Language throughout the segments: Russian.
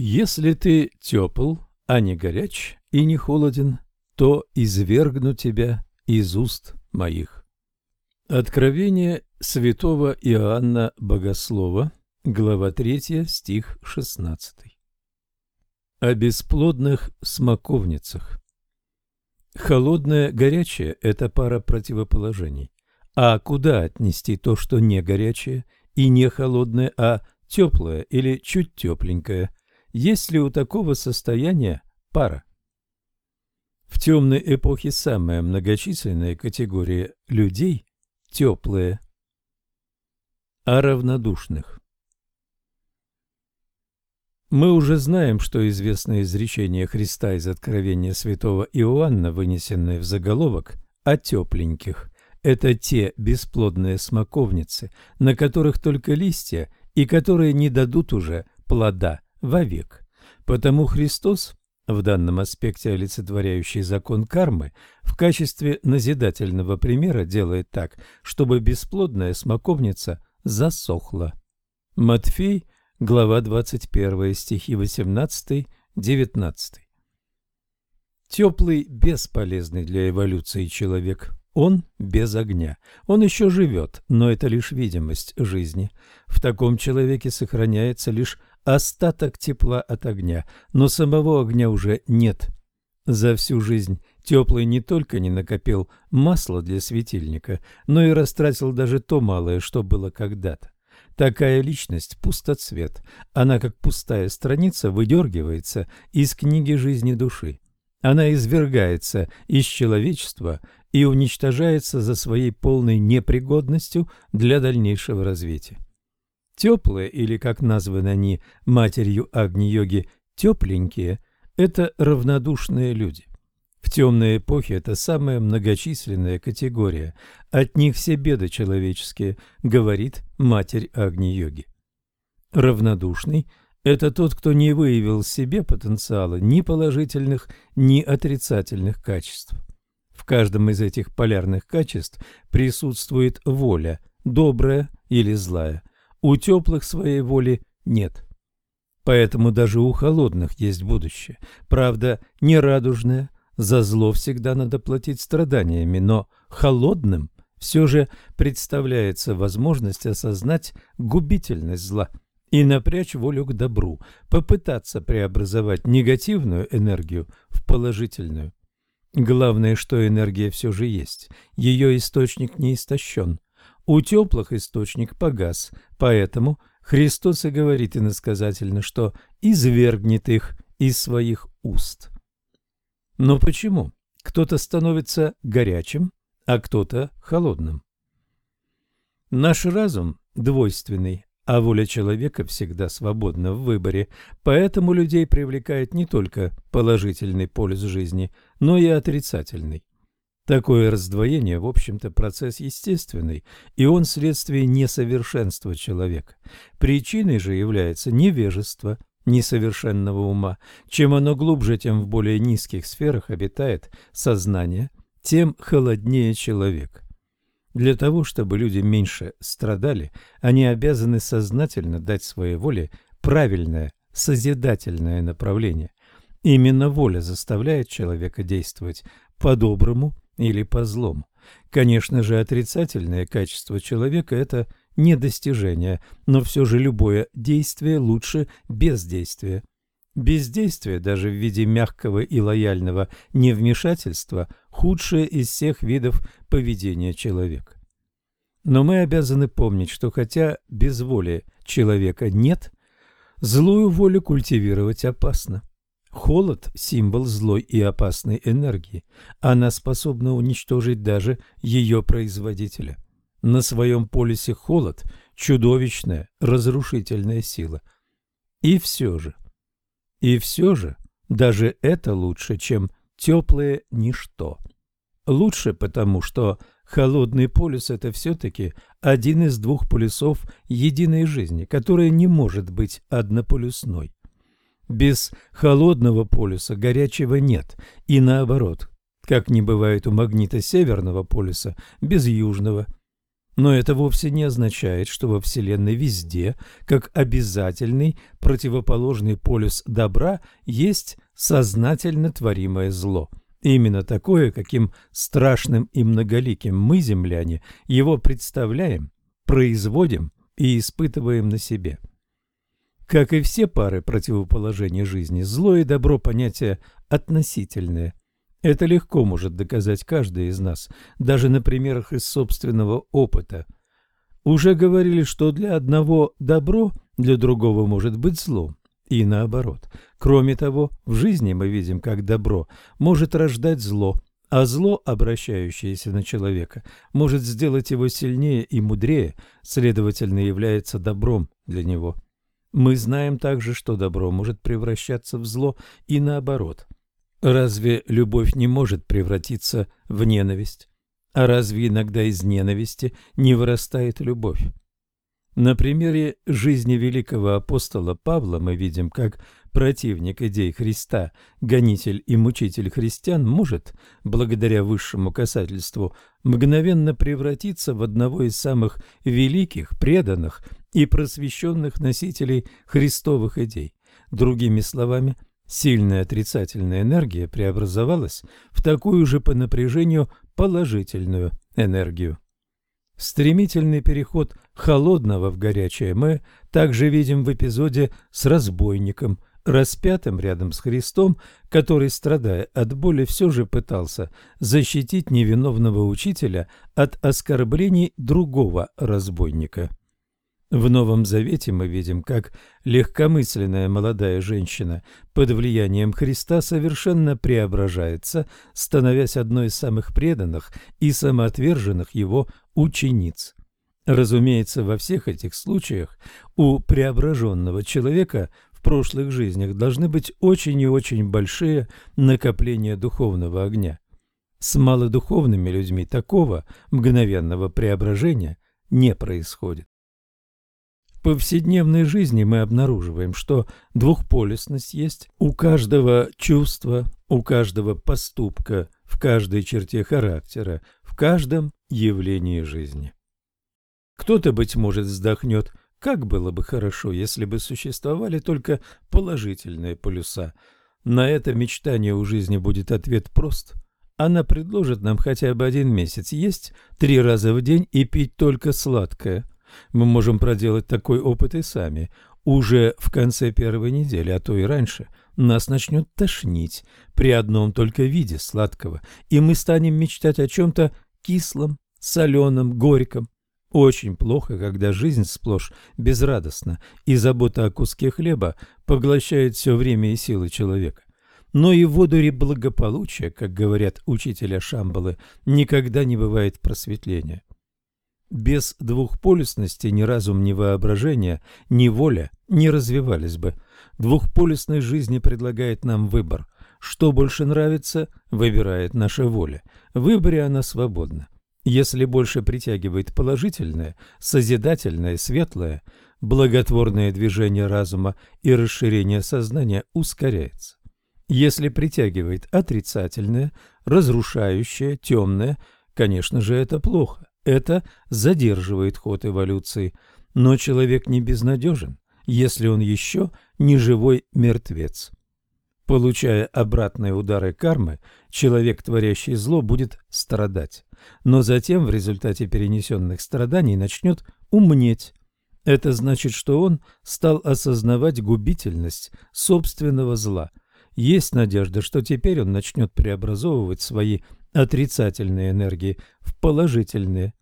Если ты тепл, а не горяч и не холоден, то извергну тебя из уст моих. Откровение святого Иоанна Богослова, глава 3, стих 16. О бесплодных смоковницах. Холодное, горячее – это пара противоположений. А куда отнести то, что не горячее и не холодное, а теплое или чуть тепленькое? Есть ли у такого состояния пара? В темной эпохе самая многочисленная категория людей – теплые. О равнодушных. Мы уже знаем, что известное изречение Христа из Откровения святого Иоанна, вынесенное в заголовок, о тепленьких – это те бесплодные смоковницы, на которых только листья и которые не дадут уже плода вовек. Потому Христос в данном аспекте олицетворяющий закон кармы, в качестве назидательного примера делает так, чтобы бесплодная смоковница засохла. Матфей, глава 21, стихи 18-19. Теплый, бесполезный для эволюции человек. Он без огня. Он еще живет, но это лишь видимость жизни. В таком человеке сохраняется лишь остаток тепла от огня, но самого огня уже нет. За всю жизнь Теплый не только не накопил масла для светильника, но и растратил даже то малое, что было когда-то. Такая личность – пустоцвет. Она, как пустая страница, выдергивается из книги жизни души. Она извергается из человечества и уничтожается за своей полной непригодностью для дальнейшего развития. Теплые, или, как названы они матерью Агни-йоги, тепленькие – это равнодушные люди. В темной эпохе это самая многочисленная категория. От них все беды человеческие, говорит матерь Агни-йоги. Равнодушный – это тот, кто не выявил в себе потенциала ни положительных, ни отрицательных качеств. В каждом из этих полярных качеств присутствует воля, добрая или злая, у теплых своей воли нет. Поэтому даже у холодных есть будущее. Правда, не радужное, за зло всегда надо платить страданиями, но холодным все же представляется возможность осознать губительность зла и напрячь волю к добру, попытаться преобразовать негативную энергию в положительную. Главное, что энергия все же есть, ее источник не истощен. У теплых источник погас, поэтому Христос и говорит иносказательно, что извергнет их из своих уст. Но почему? Кто-то становится горячим, а кто-то холодным. Наш разум двойственный, а воля человека всегда свободна в выборе, поэтому людей привлекает не только положительный полюс жизни, но и отрицательный. Такое раздвоение, в общем-то, процесс естественный, и он следствие несовершенства человека. Причиной же является невежество несовершенного ума. Чем оно глубже, тем в более низких сферах обитает сознание, тем холоднее человек. Для того, чтобы люди меньше страдали, они обязаны сознательно дать своей воле правильное, созидательное направление. Именно воля заставляет человека действовать по-доброму или по злому. Конечно же, отрицательное качество человека – это не достижение, но все же любое действие лучше бездействия. Бездействие, даже в виде мягкого и лояльного невмешательства, худшее из всех видов поведения человека. Но мы обязаны помнить, что хотя без воли человека нет, злую волю культивировать опасно. Холод – символ злой и опасной энергии. Она способна уничтожить даже ее производителя. На своем полюсе холод – чудовищная, разрушительная сила. И все же, и все же, даже это лучше, чем теплое ничто. Лучше потому, что холодный полюс – это все-таки один из двух полюсов единой жизни, которая не может быть однополюсной. Без холодного полюса горячего нет, и наоборот, как не бывает у магнита северного полюса без южного. Но это вовсе не означает, что во Вселенной везде, как обязательный противоположный полюс добра, есть сознательно творимое зло. Именно такое, каким страшным и многоликим мы, земляне, его представляем, производим и испытываем на себе. Как и все пары противоположений жизни, зло и добро – понятия относительные. Это легко может доказать каждый из нас, даже на примерах из собственного опыта. Уже говорили, что для одного добро, для другого может быть злом, и наоборот. Кроме того, в жизни мы видим, как добро может рождать зло, а зло, обращающееся на человека, может сделать его сильнее и мудрее, следовательно, является добром для него. Мы знаем также, что добро может превращаться в зло и наоборот – Разве любовь не может превратиться в ненависть? А разве иногда из ненависти не вырастает любовь? На примере жизни великого апостола Павла мы видим, как противник идей Христа, гонитель и мучитель христиан может, благодаря высшему касательству, мгновенно превратиться в одного из самых великих, преданных и просвещенных носителей христовых идей. Другими словами, Сильная отрицательная энергия преобразовалась в такую же по напряжению положительную энергию. Стремительный переход холодного в горячее мы также видим в эпизоде с разбойником, распятым рядом с Христом, который, страдая от боли, все же пытался защитить невиновного учителя от оскорблений другого разбойника. В Новом Завете мы видим, как легкомысленная молодая женщина под влиянием Христа совершенно преображается, становясь одной из самых преданных и самоотверженных его учениц. Разумеется, во всех этих случаях у преображенного человека в прошлых жизнях должны быть очень и очень большие накопления духовного огня. С малодуховными людьми такого мгновенного преображения не происходит. Повседневной жизни мы обнаруживаем, что двухполюсность есть у каждого чувства, у каждого поступка, в каждой черте характера, в каждом явлении жизни. Кто-то, быть может, вздохнет, как было бы хорошо, если бы существовали только положительные полюса. На это мечтание у жизни будет ответ прост. Она предложит нам хотя бы один месяц есть три раза в день и пить только сладкое – мы можем проделать такой опыт и сами. Уже в конце первой недели, а то и раньше, нас начнет тошнить при одном только виде сладкого, и мы станем мечтать о чем-то кислом, соленом, горьком. Очень плохо, когда жизнь сплошь безрадостна, и забота о куске хлеба поглощает все время и силы человека. Но и в водуре благополучия, как говорят учителя Шамбалы, никогда не бывает просветления. Без двухполюсности ни разум, ни воображение, ни воля не развивались бы. Двухполюсность жизни предлагает нам выбор. Что больше нравится, выбирает наша воля. В выборе она свободна. Если больше притягивает положительное, созидательное, светлое, благотворное движение разума и расширение сознания ускоряется. Если притягивает отрицательное, разрушающее, темное, конечно же, это плохо. Это задерживает ход эволюции. Но человек не безнадежен, если он еще не живой мертвец. Получая обратные удары кармы, человек, творящий зло, будет страдать. Но затем в результате перенесенных страданий начнет умнеть. Это значит, что он стал осознавать губительность собственного зла. Есть надежда, что теперь он начнет преобразовывать свои отрицательные энергии в положительные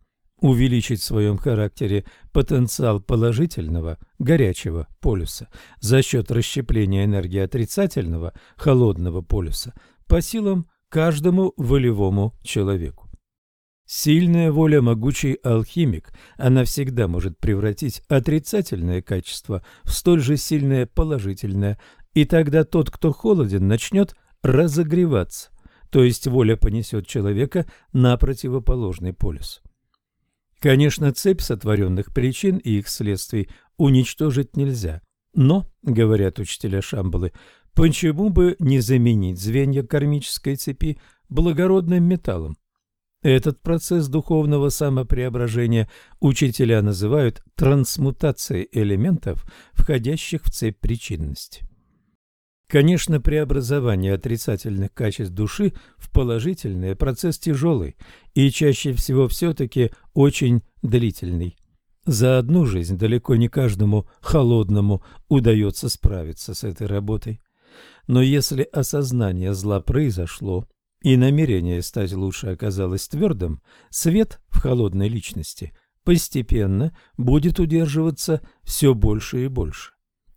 увеличить в своем характере потенциал положительного, горячего полюса за счет расщепления энергии отрицательного, холодного полюса по силам каждому волевому человеку. Сильная воля – могучий алхимик. Она всегда может превратить отрицательное качество в столь же сильное положительное, и тогда тот, кто холоден, начнет разогреваться, то есть воля понесет человека на противоположный полюс. Конечно, цепь сотворенных причин и их следствий уничтожить нельзя. Но, говорят учителя Шамбалы, почему бы не заменить звенья кармической цепи благородным металлом? Этот процесс духовного самопреображения учителя называют трансмутацией элементов, входящих в цепь причинности. Конечно, преобразование отрицательных качеств души в положительные – процесс тяжелый и чаще всего все-таки очень длительный. За одну жизнь далеко не каждому холодному удается справиться с этой работой. Но если осознание зла произошло, и намерение стать лучше оказалось твердым, свет в холодной личности постепенно будет удерживаться все больше и больше.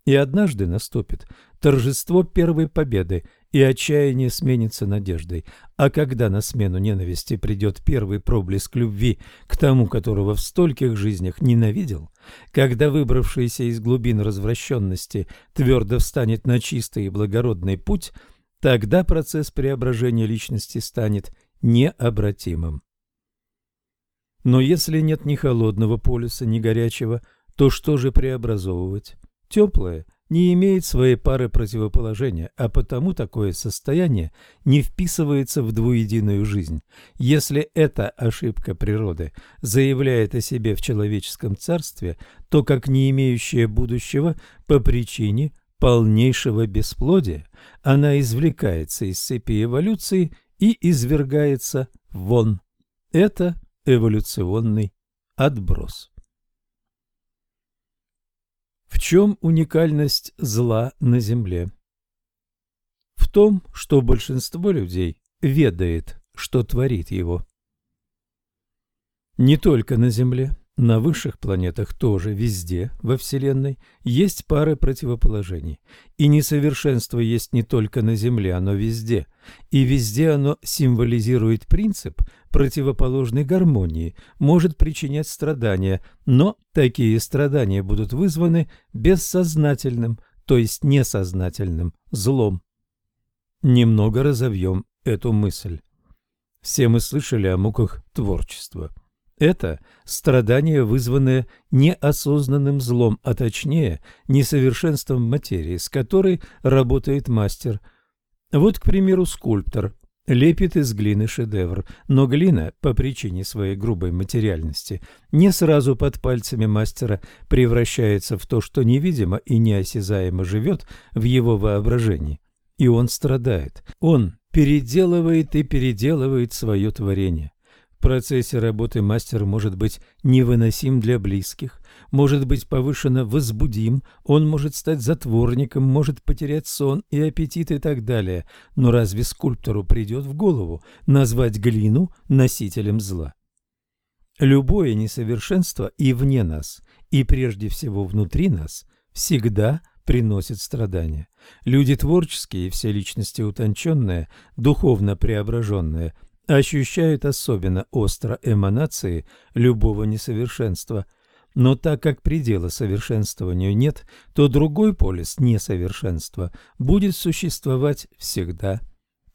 И однажды наступит торжество первой победы, и отчаяние сменится надеждой. А когда на смену ненависти придет первый проблеск любви к тому, которого в стольких жизнях ненавидел, когда выбравшийся из глубин развращенности твердо встанет на чистый и благородный путь, тогда процесс преображения личности станет необратимым. Но если нет ни холодного полюса, ни горячего, то что же преобразовывать? Теплое – не имеет своей пары противоположения, а потому такое состояние не вписывается в двуединую жизнь. Если эта ошибка природы заявляет о себе в человеческом царстве, то как не имеющая будущего по причине полнейшего бесплодия, она извлекается из цепи эволюции и извергается вон. Это эволюционный отброс. В чем уникальность зла на Земле? В том, что большинство людей ведает, что творит его. Не только на Земле, на высших планетах тоже, везде, во Вселенной, есть пары противоположений. И несовершенство есть не только на Земле, оно везде. И везде оно символизирует принцип противоположной гармонии, может причинять страдания, но такие страдания будут вызваны бессознательным, то есть несознательным злом. Немного разовьем эту мысль. Все мы слышали о муках творчества. Это страдание, вызванное неосознанным злом, а точнее несовершенством материи, с которой работает мастер. Вот, к примеру, скульптор лепит из глины шедевр, но глина, по причине своей грубой материальности, не сразу под пальцами мастера превращается в то, что невидимо и неосязаемо живет в его воображении. И он страдает. Он переделывает и переделывает свое творение. В процессе работы мастер может быть невыносим для близких, может быть повышенно возбудим, он может стать затворником, может потерять сон и аппетит и так далее. Но разве скульптору придет в голову назвать глину носителем зла? Любое несовершенство и вне нас, и прежде всего внутри нас, всегда приносит страдания. Люди творческие, все личности утонченные, духовно преображенные – ощущают особенно остро эманации любого несовершенства. Но так как предела совершенствованию нет, то другой полис несовершенства будет существовать всегда.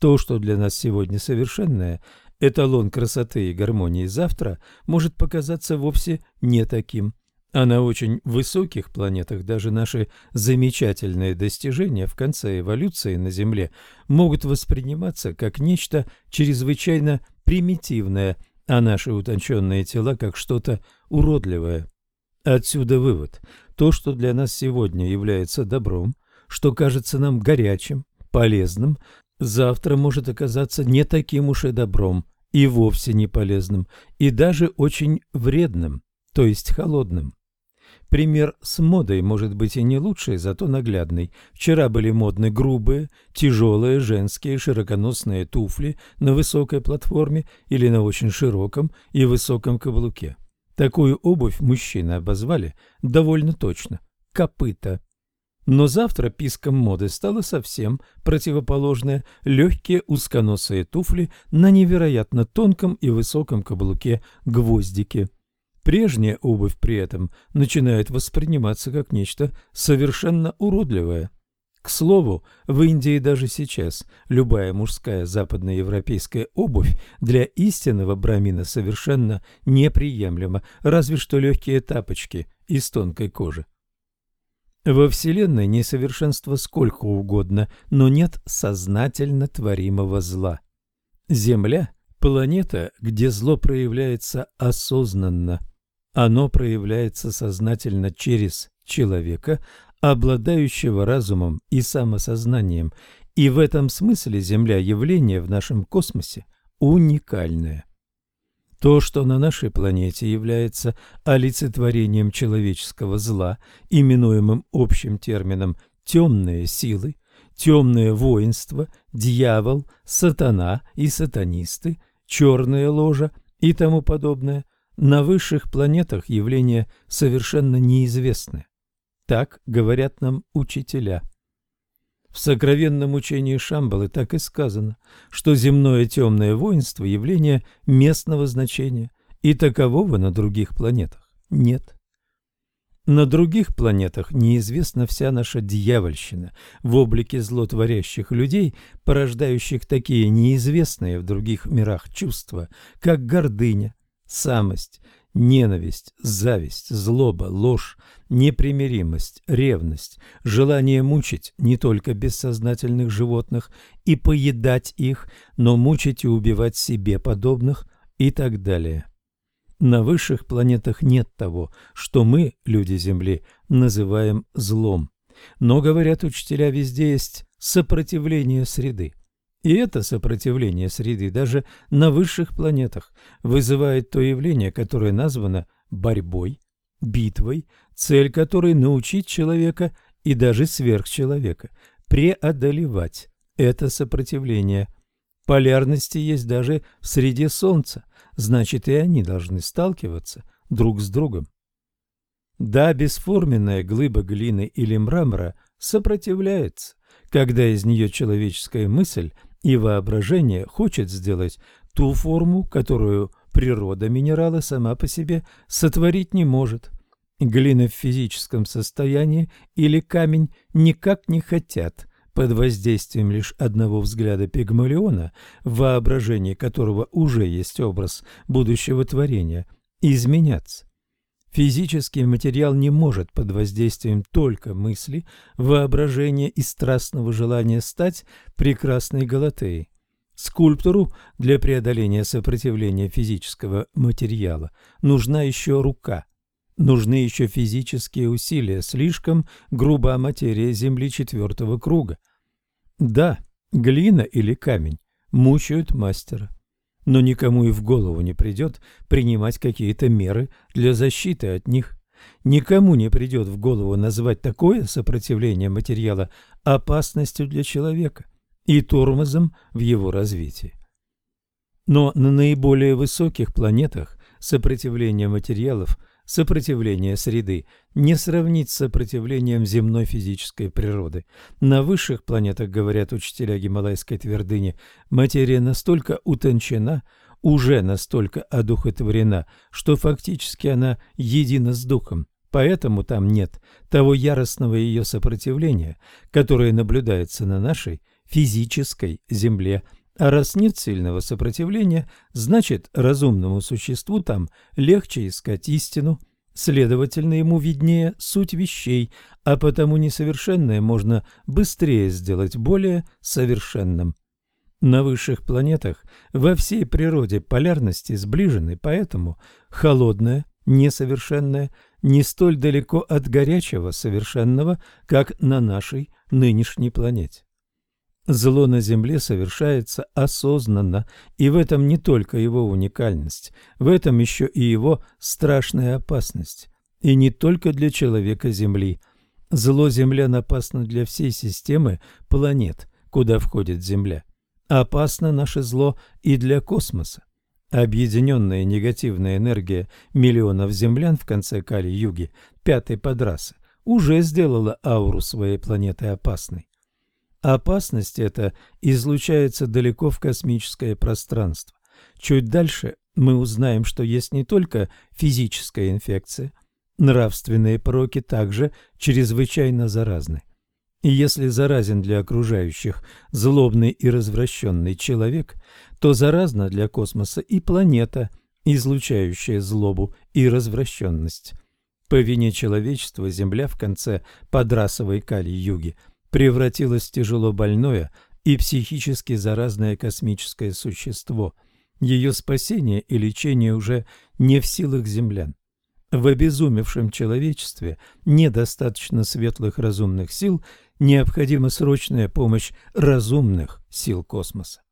То, что для нас сегодня совершенное, эталон красоты и гармонии завтра, может показаться вовсе не таким. А на очень высоких планетах даже наши замечательные достижения в конце эволюции на Земле могут восприниматься как нечто чрезвычайно примитивное, а наши утонченные тела как что-то уродливое. Отсюда вывод. То, что для нас сегодня является добром, что кажется нам горячим, полезным, завтра может оказаться не таким уж и добром, и вовсе не полезным, и даже очень вредным, то есть холодным. Пример с модой может быть и не лучший, зато наглядный. Вчера были модны грубые, тяжелые женские широконосные туфли на высокой платформе или на очень широком и высоком каблуке. Такую обувь мужчины обозвали довольно точно – копыта. Но завтра писком моды стало совсем противоположное – легкие узконосые туфли на невероятно тонком и высоком каблуке гвоздики – Прежняя обувь при этом начинает восприниматься как нечто совершенно уродливое. К слову, в Индии даже сейчас любая мужская западноевропейская обувь для истинного брамина совершенно неприемлема, разве что легкие тапочки из тонкой кожи. Во Вселенной несовершенство сколько угодно, но нет сознательно творимого зла. Земля Планета, где зло проявляется осознанно. Оно проявляется сознательно через человека, обладающего разумом и самосознанием, и в этом смысле Земля – явление в нашем космосе уникальное. То, что на нашей планете является олицетворением человеческого зла, именуемым общим термином «темные силы», «темное воинство», «дьявол», «сатана» и «сатанисты», «черная ложа» и тому подобное, на высших планетах явления совершенно неизвестны. Так говорят нам учителя. В сокровенном учении Шамбалы так и сказано, что земное темное воинство – явление местного значения, и такового на других планетах нет. На других планетах неизвестна вся наша дьявольщина в облике злотворящих людей, порождающих такие неизвестные в других мирах чувства, как гордыня, самость, ненависть, зависть, злоба, ложь, непримиримость, ревность, желание мучить не только бессознательных животных и поедать их, но мучить и убивать себе подобных и так далее. На высших планетах нет того, что мы, люди Земли, называем злом. Но, говорят учителя, везде есть сопротивление среды. И это сопротивление среды даже на высших планетах вызывает то явление, которое названо борьбой, битвой, цель которой научить человека и даже сверхчеловека преодолевать это сопротивление. Полярности есть даже в среде Солнца, значит и они должны сталкиваться друг с другом. Да, бесформенная глыба глины или мрамора сопротивляется, когда из нее человеческая мысль и воображение хочет сделать ту форму, которую природа минерала сама по себе сотворить не может. Глина в физическом состоянии или камень никак не хотят под воздействием лишь одного взгляда Пигмалиона, в воображении которого уже есть образ будущего творения, изменяться. Физический материал не может под воздействием только мысли, воображения и страстного желания стать прекрасной Галатеей. Скульптору для преодоления сопротивления физического материала нужна еще рука. Нужны еще физические усилия, слишком груба материя Земли четвертого круга. Да, глина или камень мучают мастера но никому и в голову не придет принимать какие-то меры для защиты от них. Никому не придет в голову назвать такое сопротивление материала опасностью для человека и тормозом в его развитии. Но на наиболее высоких планетах сопротивление материалов – сопротивление среды не сравнить с сопротивлением земной физической природы. На высших планетах, говорят учителя Гималайской твердыни, материя настолько утончена, уже настолько одухотворена, что фактически она едина с духом. Поэтому там нет того яростного ее сопротивления, которое наблюдается на нашей физической Земле – а раз нет сильного сопротивления, значит, разумному существу там легче искать истину, следовательно, ему виднее суть вещей, а потому несовершенное можно быстрее сделать более совершенным. На высших планетах во всей природе полярности сближены, поэтому холодное, несовершенное не столь далеко от горячего совершенного, как на нашей нынешней планете. Зло на Земле совершается осознанно, и в этом не только его уникальность, в этом еще и его страшная опасность. И не только для человека Земли. Зло землян опасно для всей системы планет, куда входит Земля. Опасно наше зло и для космоса. Объединенная негативная энергия миллионов землян в конце Кали-Юги, пятой подрасы, уже сделала ауру своей планеты опасной. Опасность эта излучается далеко в космическое пространство. Чуть дальше мы узнаем, что есть не только физическая инфекция, нравственные пороки также чрезвычайно заразны. И если заразен для окружающих злобный и развращенный человек, то заразна для космоса и планета, излучающая злобу и развращенность. По вине человечества Земля в конце подрасовой кали-юги – превратилось в тяжело больное и психически заразное космическое существо. Ее спасение и лечение уже не в силах землян. В обезумевшем человечестве недостаточно светлых разумных сил, необходима срочная помощь разумных сил космоса.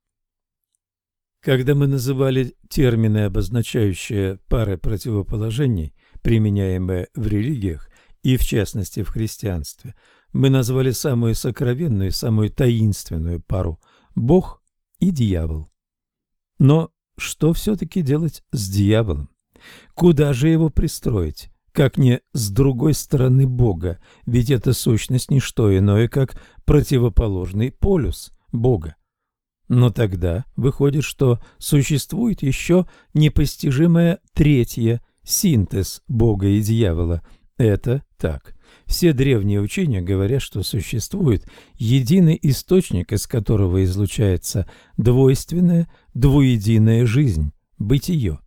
Когда мы называли термины, обозначающие пары противоположений, применяемые в религиях и в частности в христианстве, мы назвали самую сокровенную самую таинственную пару – Бог и дьявол. Но что все-таки делать с дьяволом? Куда же его пристроить? Как не с другой стороны Бога, ведь эта сущность не что иное, как противоположный полюс Бога. Но тогда выходит, что существует еще непостижимое третье синтез Бога и дьявола. Это так. Все древние учения говорят, что существует единый источник, из которого излучается двойственная, двуединая жизнь, бытие.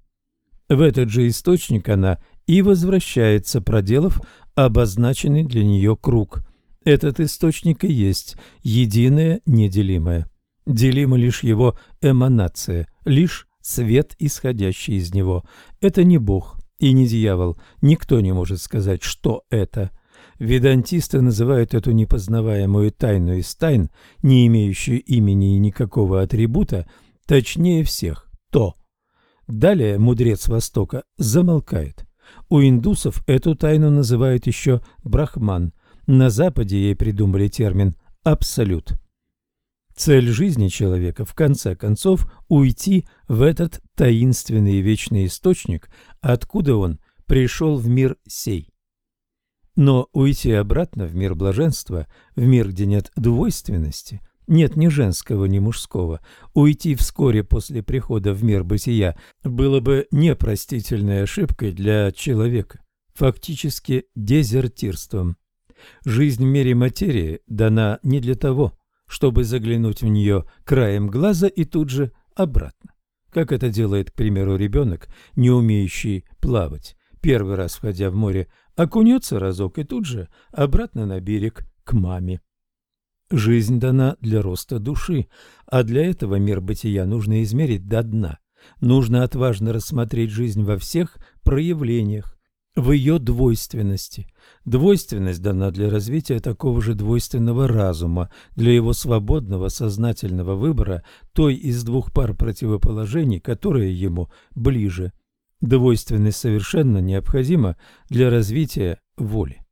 В этот же источник она и возвращается, проделав обозначенный для нее круг. Этот источник и есть единое неделимое. Делима лишь его эманация, лишь свет, исходящий из него. Это не Бог и не дьявол, никто не может сказать, что это. Ведантисты называют эту непознаваемую тайну из тайн, не имеющую имени и никакого атрибута, точнее всех – то – Далее мудрец Востока замолкает. У индусов эту тайну называют еще брахман. На Западе ей придумали термин «абсолют». Цель жизни человека, в конце концов, уйти в этот таинственный вечный источник, откуда он пришел в мир сей. Но уйти обратно в мир блаженства, в мир, где нет двойственности – нет ни женского, ни мужского. Уйти вскоре после прихода в мир бытия было бы непростительной ошибкой для человека, фактически дезертирством. Жизнь в мире материи дана не для того, чтобы заглянуть в нее краем глаза и тут же обратно. Как это делает, к примеру, ребенок, не умеющий плавать. Первый раз, входя в море, окунется разок и тут же обратно на берег к маме. Жизнь дана для роста души, а для этого мир бытия нужно измерить до дна. Нужно отважно рассмотреть жизнь во всех проявлениях, в ее двойственности. Двойственность дана для развития такого же двойственного разума, для его свободного сознательного выбора той из двух пар противоположений, которая ему ближе. Двойственность совершенно необходима для развития воли.